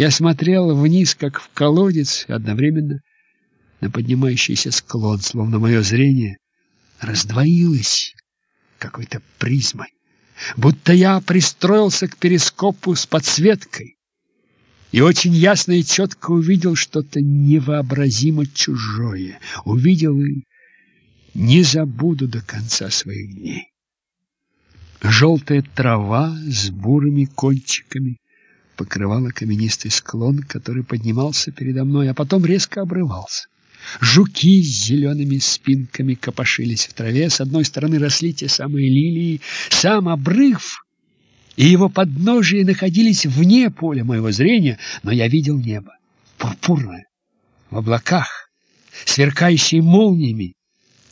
Я смотрел вниз, как в колодец, одновременно на поднимающийся склон, словно мое зрение раздвоилось какой-то призмой, будто я пристроился к перископу с подсветкой и очень ясно и четко увидел что-то невообразимо чужое. Увидел и не забуду до конца своих дней. Желтая трава с бурыми кончиками покрывала каменистый склон, который поднимался передо мной, а потом резко обрывался. Жуки с зелеными спинками копошились в траве. С одной стороны росли те самые лилии. Сам обрыв и его подножие находились вне поля моего зрения, но я видел небо, пурпурное, в облаках, сверкающее молниями,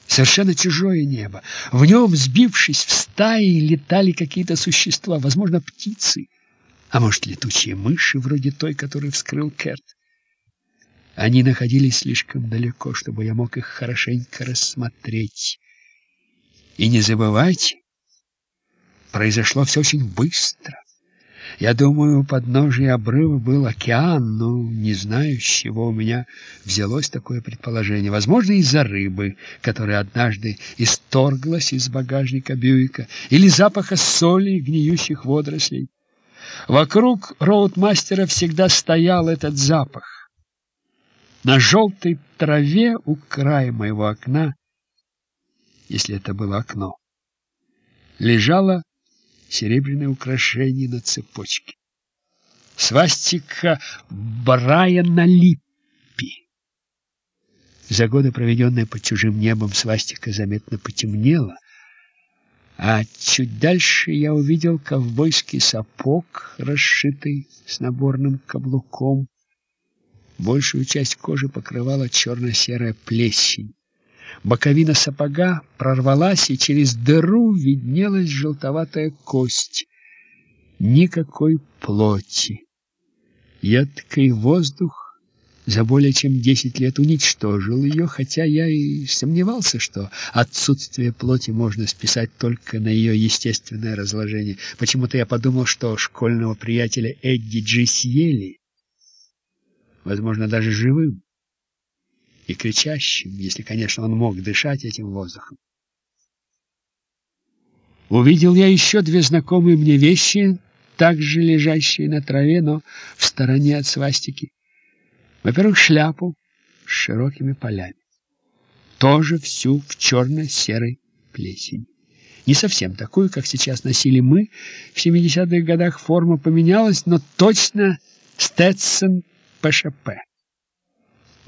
совершенно чужое небо. В нем, сбившись в стаи, летали какие-то существа, возможно, птицы, а может, летучие мыши, вроде той, которую вскрыл Керт. Они находились слишком далеко, чтобы я мог их хорошенько рассмотреть. И не забывайте, произошло все очень быстро. Я думаю, у подножия обрыва был океан, но не знаю, с чего у меня взялось такое предположение. Возможно, из-за рыбы, которая однажды исторглась из багажника Бьюика, или запаха соли и гниющих водорослей. Вокруг роудмастера всегда стоял этот запах. На желтой траве у края моего окна, если это было окно, лежало серебряное украшение на цепочке. Свастика Брайана Липпи. За годы, проведенные под чужим небом, свастика заметно потемнела, а чуть дальше я увидел ковбойский сапог, расшитый с наборным каблуком, Большую часть кожи покрывала черно-серая плесень. Боковина сапога прорвалась, и через дыру виднелась желтоватая кость. Никакой плоти. Едкий воздух за более чем десять лет уничтожил ее, хотя я и сомневался, что отсутствие плоти можно списать только на ее естественное разложение. Почему-то я подумал, что школьного приятеля Эдди Джи съели, возможно, даже живым и кричащим, если, конечно, он мог дышать этим воздухом. Увидел я еще две знакомые мне вещи, также лежащие на траве, но в стороне от свастики. Во-первых, шляпу с широкими полями. Тоже всю в черно-серой плесени. Не совсем такую, как сейчас носили мы. В 70-х годах форма поменялась, но точно Сtetson ПШП.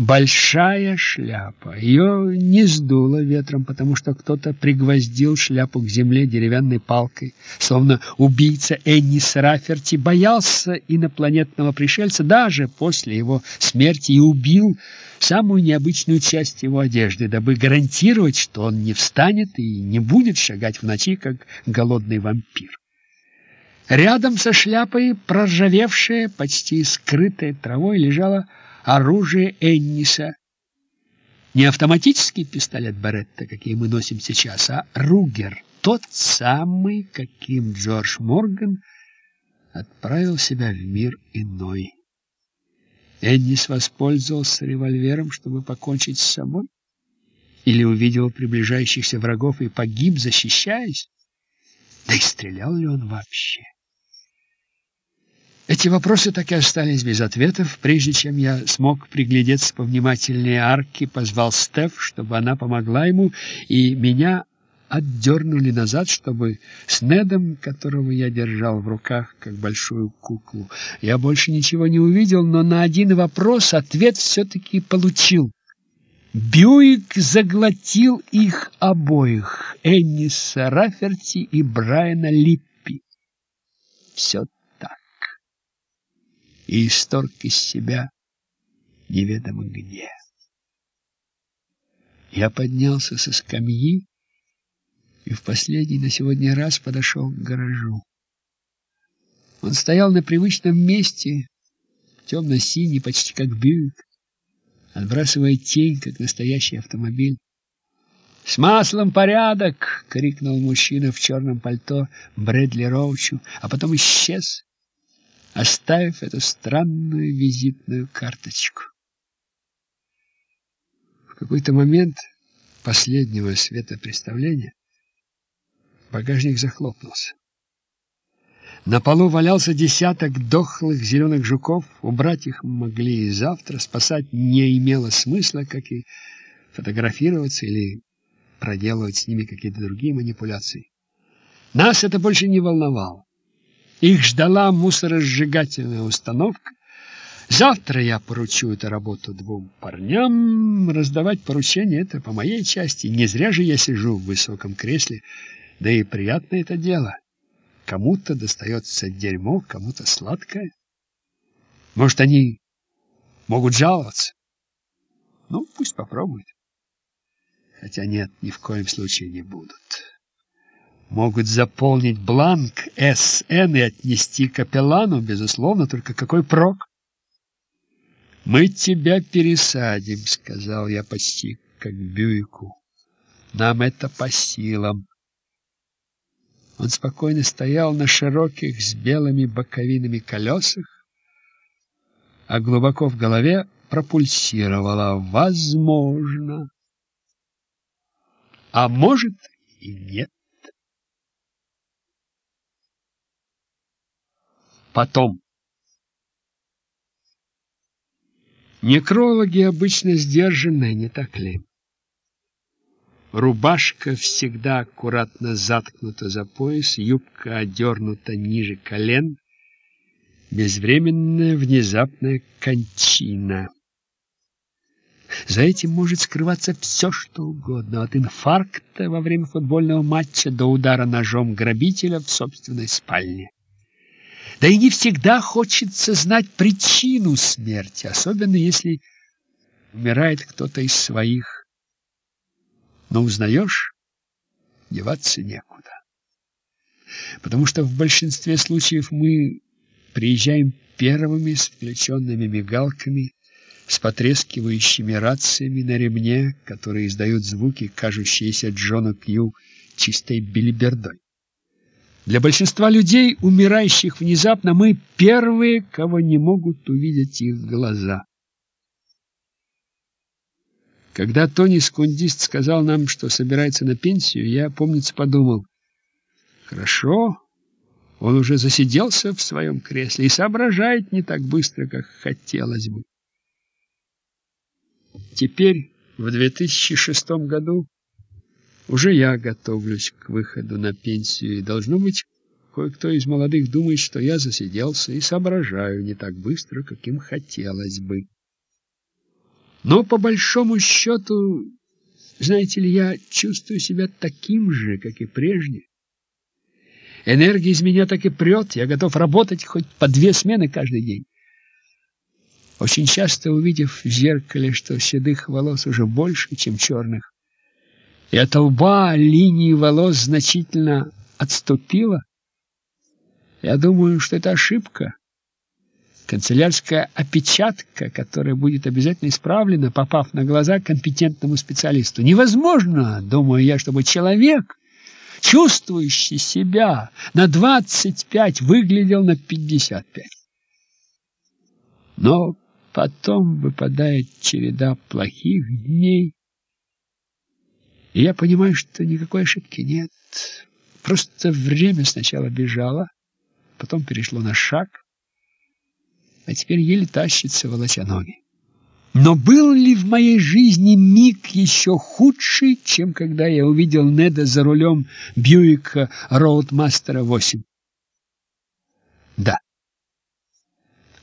Большая шляпа. Ее не сдуло ветром, потому что кто-то пригвоздил шляпу к земле деревянной палкой, словно убийца Эннис Раферти боялся инопланетного пришельца даже после его смерти и убил самую необычную часть его одежды, дабы гарантировать, что он не встанет и не будет шагать в ночи, как голодный вампир. Рядом со шляпой, проржавевшая, почти скрытая травой, лежало оружие Энниса. Не автоматический пистолет Беретта, какие мы носим сейчас, а Ругер, тот самый, каким Джордж Морган отправил себя в мир иной. Эннис воспользовался револьвером, чтобы покончить с собой? Или увидел приближающихся врагов и погиб, защищаясь? Да и стрелял ли он вообще? Эти вопросы так и остались без ответов. Прежде чем я смог приглядеться повнимательнее арки, позвал Стеф, чтобы она помогла ему, и меня отдернули назад, чтобы с Недом, которого я держал в руках, как большую куклу, я больше ничего не увидел, но на один вопрос ответ все-таки получил. Бьюик заглотил их обоих, Энниса Раферти и Брайана Липпи. Все и исторг из себя неведомо где. Я поднялся со скамьи и в последний на сегодня раз подошел к гаражу. Он стоял на привычном месте, темно-синий, почти как Бьюик, отбрасывая тень, как настоящий автомобиль. «С маслом порядок!» — крикнул мужчина в черном пальто Брэдли Роучу, а потом исчез оставив эту странную визитную карточку. В какой-то момент последнего светопреставления багажник захлопнулся. На полу валялся десяток дохлых зеленых жуков. Убрать их могли и завтра. Спасать не имело смысла, как и фотографироваться или проделывать с ними какие-то другие манипуляции. Нас это больше не волновало. Их ждала мусоросжигательная установка. Завтра я поручу эту работу двум парням. Раздавать поручения — это по моей части. Не зря же я сижу в высоком кресле. Да и приятно это дело. Кому-то достается дерьмо, кому-то сладкое. Может, они могут жаловаться? Ну, пусть попробуют. Хотя нет, ни в коем случае не будут. Могут заполнить бланк СН и отнести капеллану, безусловно, только какой прок? «Мы тебя пересадим», — сказал я почти как Бюйку. «Нам это по силам». Он спокойно стоял на широких с белыми боковинами колесах, а глубоко в голове пропульсировало «возможно». А может и нет. Потом. Некрологи обычно сдержанные, не так ли? Рубашка всегда аккуратно заткнута за пояс, юбка одернута ниже колен. Безвременная внезапная кончина. За этим может скрываться все, что угодно, от инфаркта во время футбольного матча до удара ножом грабителя в собственной спальне. Да и не всегда хочется знать причину смерти, особенно если умирает кто-то из своих но узнаешь, деваться некуда. Потому что в большинстве случаев мы приезжаем первыми с включенными мигалками, с потрескивающими рациями на ремне, которые издают звуки, кажущиеся Джону Кью чистой билибердой. Для большинства людей, умирающих внезапно, мы первые, кого не могут увидеть их глаза. Когда Тони Скундист сказал нам, что собирается на пенсию, я, помнится, подумал, хорошо, он уже засиделся в своем кресле и соображает не так быстро, как хотелось бы. Теперь, в 2006 году, уже я готовлюсь к выходу на пенсию, и, должно быть, кое-кто из молодых думает, что я засиделся и соображаю не так быстро, как им хотелось бы. Но по большому счету, знаете ли, я чувствую себя таким же, как и прежде. Энергия из меня так и прет, я готов работать хоть по две смены каждый день. Очень часто, увидев в зеркале, что седых волос уже больше, чем черных, и от лба линии волос значительно отступила, я думаю, что это ошибка канцелярская опечатка, которая будет обязательно исправлена, попав на глаза компетентному специалисту. Невозможно, думаю я, чтобы человек, чувствующий себя на 25, выглядел на 55. Но потом выпадает череда плохих дней, и я понимаю, что никакой ошибки нет. Просто время сначала бежало, потом перешло на шаг, а теперь еле тащится, волоча ноги. Но был ли в моей жизни миг еще худший, чем когда я увидел Неда за рулем Бьюика Роудмастера 8? Да.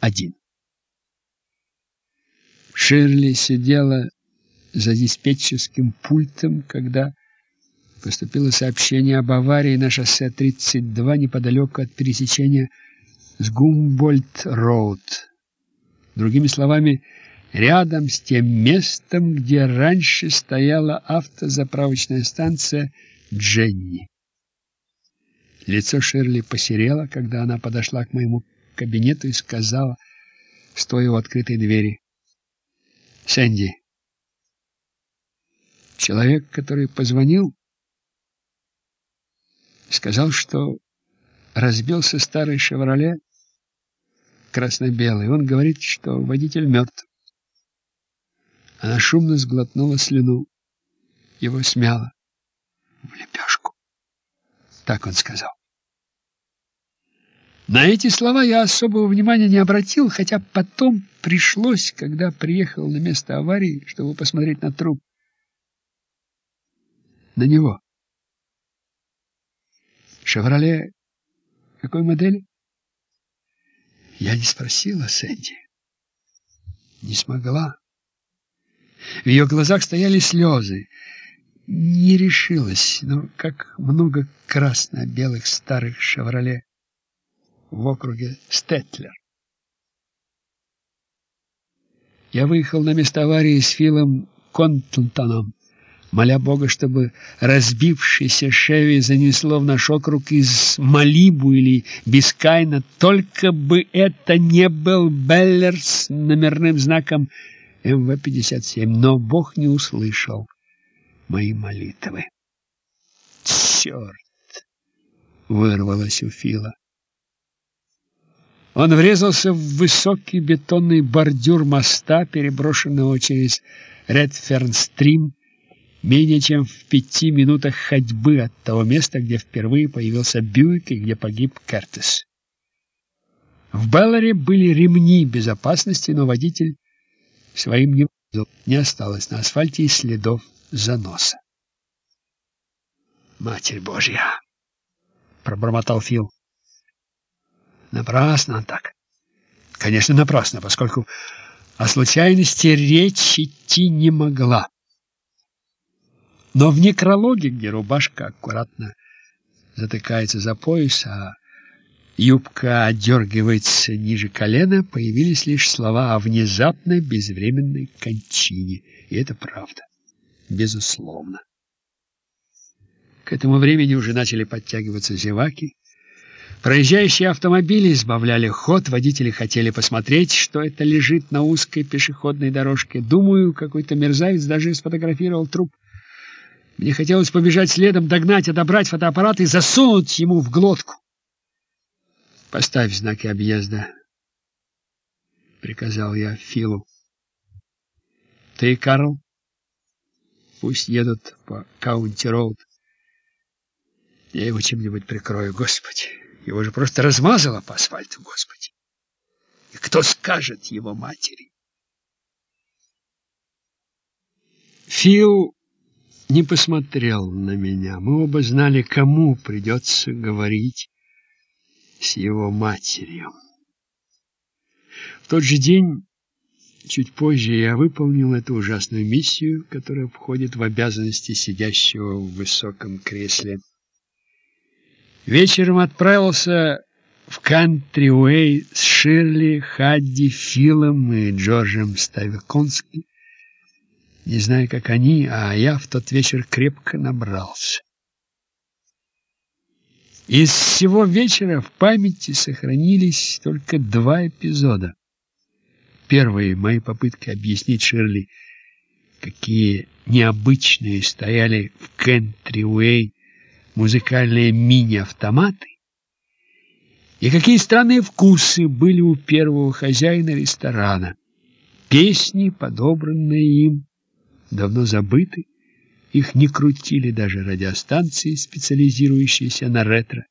Один. Ширли сидела за диспетчерским пультом, когда поступило сообщение об аварии на шоссе 32 неподалеку от пересечения с Гумбольд-Роуд. Другими словами, рядом с тем местом, где раньше стояла автозаправочная станция Дженни. Лицо Ширли посерело, когда она подошла к моему кабинету и сказала, стоя у открытой двери, «Сэнди, человек, который позвонил, сказал, что разбился старый «Шевроле» красно-белый. Он говорит, что водитель мертв. Она шумно сглотнула слюну. Его смяло в лепешку. Так он сказал. На эти слова я особого внимания не обратил, хотя потом пришлось, когда приехал на место аварии, чтобы посмотреть на труп. На него. «Шевроле какой модели?» Я не спросила Сэнди. Не смогла. В ее глазах стояли слезы. Не решилась, но как много красно-белых старых «Шевроле» в округе Стетлер. Я выехал на место аварии с Филом Кэндлтоном, моля Бога, чтобы разбившийся Шеви занесло в наш округ из Малибу или Бискайна, только бы это не был Белэр с номерным знаком МВ-57, но Бог не услышал мои молитвы. «Черт!» — вырвалось у Фила. Он врезался в высокий бетонный бордюр моста, переброшенного через Редфернстрим, менее чем в пяти минутах ходьбы от того места, где впервые появился Бьюик и где погиб Кертис. В Белларе были ремни безопасности, но водитель своим не вызвал. Не осталось на асфальте и следов заноса. «Матерь Божья!» — пробормотал Фил. Напрасно так. Конечно, напрасно, поскольку о случайности речь идти не могла. Но в некрологе, где рубашка аккуратно затыкается за пояс, а юбка отдергивается ниже колена, появились лишь слова о внезапной безвременной кончине. И это правда, безусловно. К этому времени уже начали подтягиваться зеваки. Проезжающие автомобили избавляли ход, водители хотели посмотреть, что это лежит на узкой пешеходной дорожке. Думаю, какой-то мерзавец даже сфотографировал труп. Мне хотелось побежать следом, догнать, отобрать фотоаппарат и засунуть ему в глотку. «Поставь знаки объезда», — приказал я Филу. «Ты, Карл, пусть едут по Каунти-Роуд. Я его чем-нибудь прикрою, Господи». Его же просто размазало по асфальту, Господи. И кто скажет его матери? Фил не посмотрел на меня. Мы оба знали, кому придется говорить с его матерью. В тот же день, чуть позже, я выполнил эту ужасную миссию, которая входит в обязанности сидящего в высоком кресле Вечером отправился в Кантри-Уэй с Ширли, Хадди, Филом и Джорджем Ставиконски. Не знаю, как они, а я в тот вечер крепко набрался. Из всего вечера в памяти сохранились только два эпизода. Первые мои попытки объяснить Ширли, какие необычные стояли в Кентри-Уэй музыкальные мини-автоматы, и какие странные вкусы были у первого хозяина ресторана. Песни, подобранные им, давно забыты, их не крутили даже радиостанции, специализирующиеся на ретро.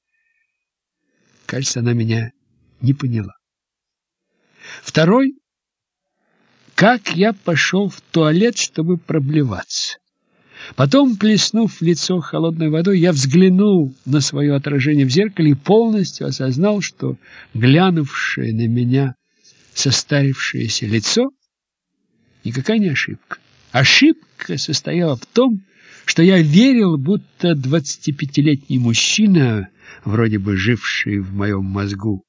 Кажется, она меня не поняла. Второй — как я пошел в туалет, чтобы проблеваться. Потом, плеснув в лицо холодной водой, я взглянул на свое отражение в зеркале и полностью осознал, что глянувшее на меня состарившееся лицо никакая не ошибка. Ошибка состояла в том, что я верил, будто двадцатипятилетний мужчина, вроде бы живший в моем мозгу,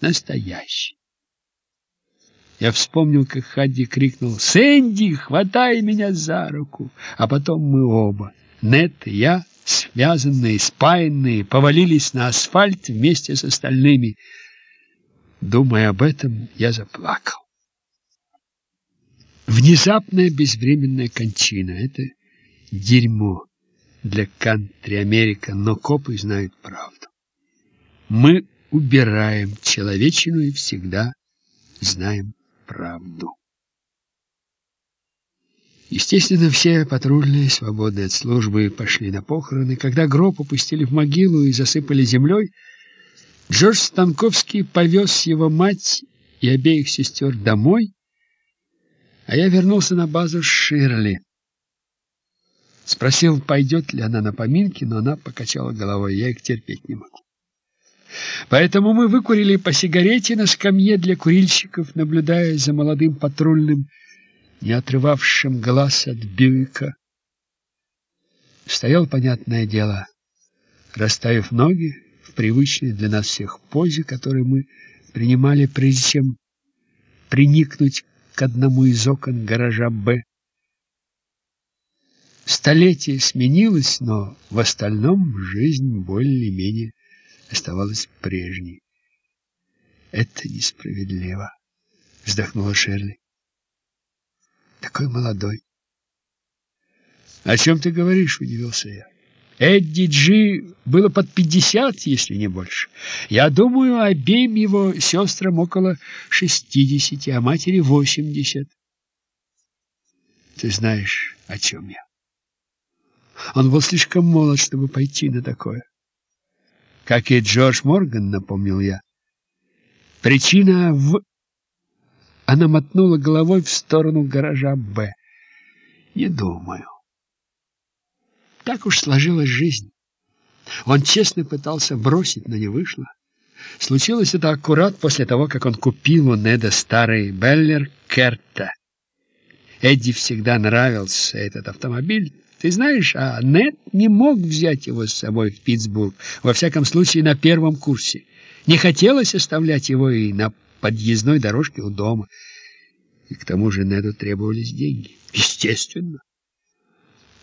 настоящий. Я вспомнил, как Хадди крикнул «Сэнди, хватай меня за руку!» А потом мы оба, Нет и я, связанные, спаянные, повалились на асфальт вместе с остальными. Думая об этом, я заплакал. Внезапная безвременная кончина — это дерьмо для кантри Америка, но копы знают правду. Мы убираем человечину и всегда знаем правду. Естественно, все патрульные, свободные от службы, пошли на похороны. Когда гроб опустили в могилу и засыпали землей, Джордж Станковский повез его мать и обеих сестер домой, а я вернулся на базу Ширли. Спросил, пойдет ли она на поминки, но она покачала головой. Я их терпеть не могу. Поэтому мы выкурили по сигарете на скамье для курильщиков, наблюдая за молодым патрульным, не отрывавшим глаз от Бьюика. Стоял, понятное дело, расставив ноги в привычной для нас всех позе, которую мы принимали, прежде чем приникнуть к одному из окон гаража «Б». Столетие сменилось, но в остальном жизнь более-менее оставалась прежней. «Это несправедливо», — вздохнула Шерли. «Такой молодой». «О чем ты говоришь?» — удивился я. Эдди Джи было под пятьдесят, если не больше. Я думаю, обеим его сестрам около шестидесяти, а матери восемьдесят. Ты знаешь, о чем я. Он был слишком молод, чтобы пойти на такое. Как и Джордж Морган, напомнил я. Причина в... Она мотнула головой в сторону гаража «Б». Не думаю. Так уж сложилась жизнь. Он честно пытался бросить, но не вышло. Случилось это аккурат после того, как он купил у Неда старый Беллер Керта. Эдди всегда нравился этот автомобиль, ты знаешь, а Нед не мог взять его с собой в Питтсбург, во всяком случае на первом курсе. Не хотелось оставлять его и на подъездной дорожке у дома. И к тому же Неду требовались деньги. Естественно.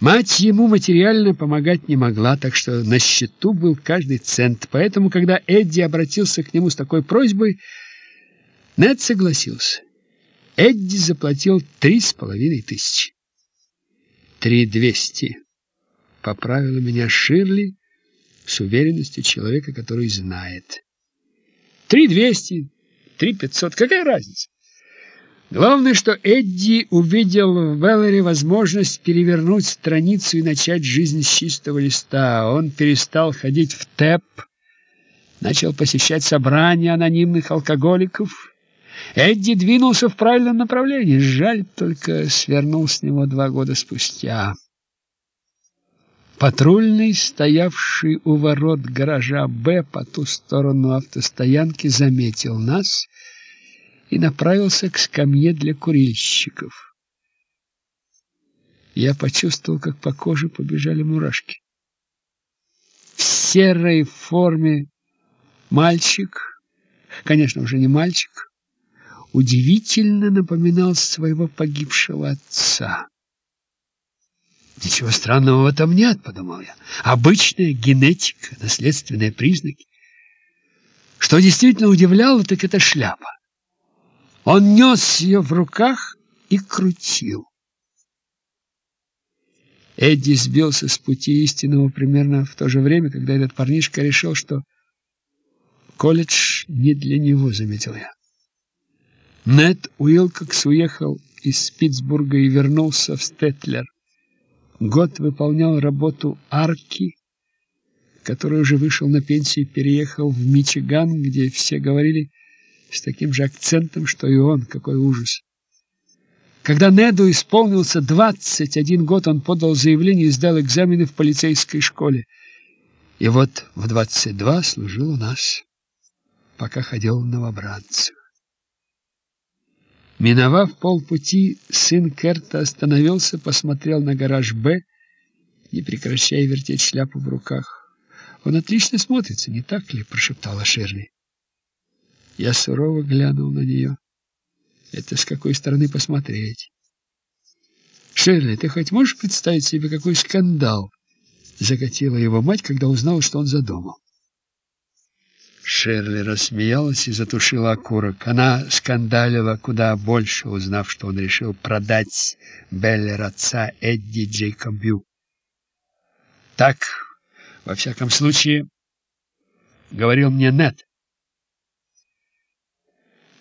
Мать ему материально помогать не могла, так что на счету был каждый цент. Поэтому, когда Эдди обратился к нему с такой просьбой, Нед согласился. Эдди заплатил три с половиной тысячи. «Три двести», — поправила меня Ширли с уверенностью человека, который знает. «Три двести, три пятьсот, какая разница?» Главное, что Эдди увидел в Веллере возможность перевернуть страницу и начать жизнь с чистого листа. Он перестал ходить в ТЭП, начал посещать собрания анонимных алкоголиков, Эдди двинулся в правильном направлении. Жаль, только свернул с него два года спустя. Патрульный, стоявший у ворот гаража «Б» по ту сторону автостоянки, заметил нас направился к скамье для курильщиков. Я почувствовал, как по коже побежали мурашки. В серой форме мальчик, конечно, уже не мальчик, удивительно напоминал своего погибшего отца. Ничего странного в этом нет, подумал я. Обычная генетика, наследственные признаки. Что действительно удивляло, так это шляпа. Он нес ее в руках и крутил. Эдди сбился с пути истинного примерно в то же время, когда этот парнишка решил, что колледж не для него, заметил я. Нед Уилкокс уехал из Питтсбурга и вернулся в Стетлер. Год выполнял работу арки, который уже вышел на пенсию и переехал в Мичиган, где все говорили с таким же акцентом, что и он. Какой ужас! Когда Неду исполнился 21 год, он подал заявление и сдал экзамены в полицейской школе. И вот в 22 служил у нас, пока ходил в новобранцах. Миновав полпути, сын Керта остановился, посмотрел на гараж «Б», не прекращая вертеть шляпу в руках. «Он отлично смотрится, не так ли?» — прошептала Шерли. Я сурово глянул на нее. «Это с какой стороны посмотреть?» «Шерли, ты хоть можешь представить себе, какой скандал?» Закатила его мать, когда узнала, что он задумал. Шерли рассмеялась и затушила окурок. Она скандалила куда больше, узнав, что он решил продать Беллер отца Эдди Джейкобю. Так, во всяком случае, говорил мне Нет.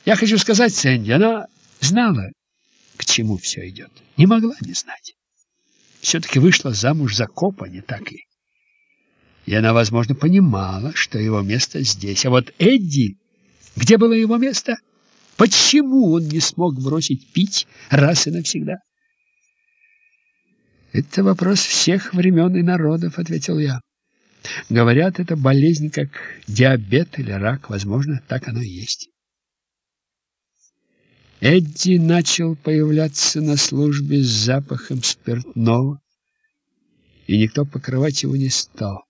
Я хочу сказать, Сэнди, она знала, к чему все идет. Не могла не знать. Все-таки вышла замуж за копа, не так ли? И она, возможно, понимала, что его место здесь. А вот Эдди, где было его место? Почему он не смог бросить пить раз и навсегда? Это вопрос всех времен и народов, ответил я. Говорят, это болезнь как диабет или рак, возможно, так оно и есть. Эдди начал появляться на службе с запахом спиртного, и никто покрывать его не стал.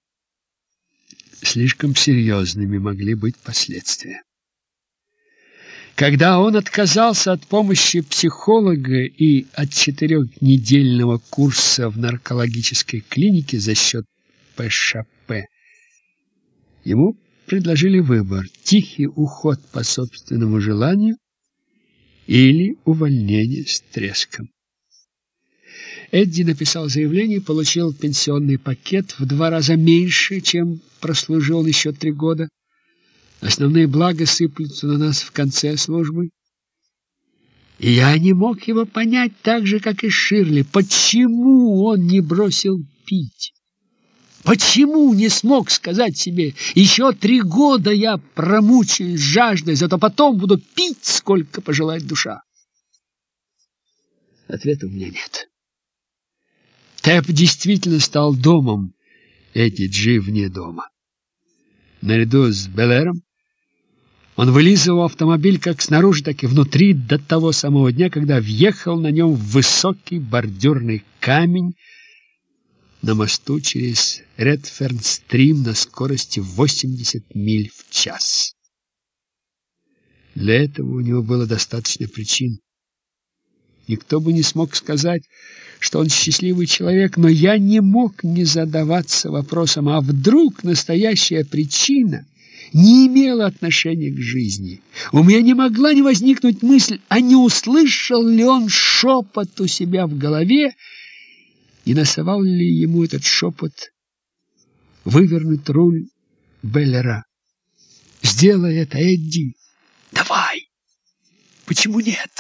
Слишком серьезными могли быть последствия. Когда он отказался от помощи психолога и от четырехнедельного курса в наркологической клинике за счет ПШП, ему предложили выбор – тихий уход по собственному желанию или увольнение с треском. Эдди написал заявление и получил пенсионный пакет в два раза меньше, чем прослужил еще три года. Основные блага сыплются на нас в конце службы. И я не мог его понять так же, как и Ширли. Почему он не бросил пить? Почему не смог сказать себе, еще три года я промучаюсь жаждой, зато потом буду пить, сколько пожелает душа? Ответа у меня нет. Тэп действительно стал домом, эти Джи вне дома. Наряду с Белэром он вылизывал автомобиль как снаружи, так и внутри до того самого дня, когда въехал на нем в высокий бордюрный камень, на мосту через Редферн-стрим на скорости 80 миль в час. Для этого у него было достаточно причин. Никто бы не смог сказать, что он счастливый человек, но я не мог не задаваться вопросом, а вдруг настоящая причина не имела отношения к жизни. У меня не могла не возникнуть мысль, а не услышал ли он шепот у себя в голове, и насовал ли ему этот шепот вывернуть руль Беллера. «Сделай это, Эдди! Давай! Почему нет?»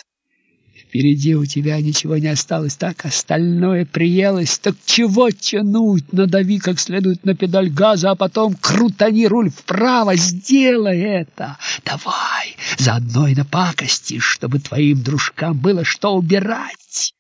Впереди у тебя ничего не осталось, так остальное приелось. Так чего тянуть? Надави как следует на педаль газа, а потом крутани руль вправо. Сделай это. Давай, заодно и напакости, чтобы твоим дружкам было что убирать.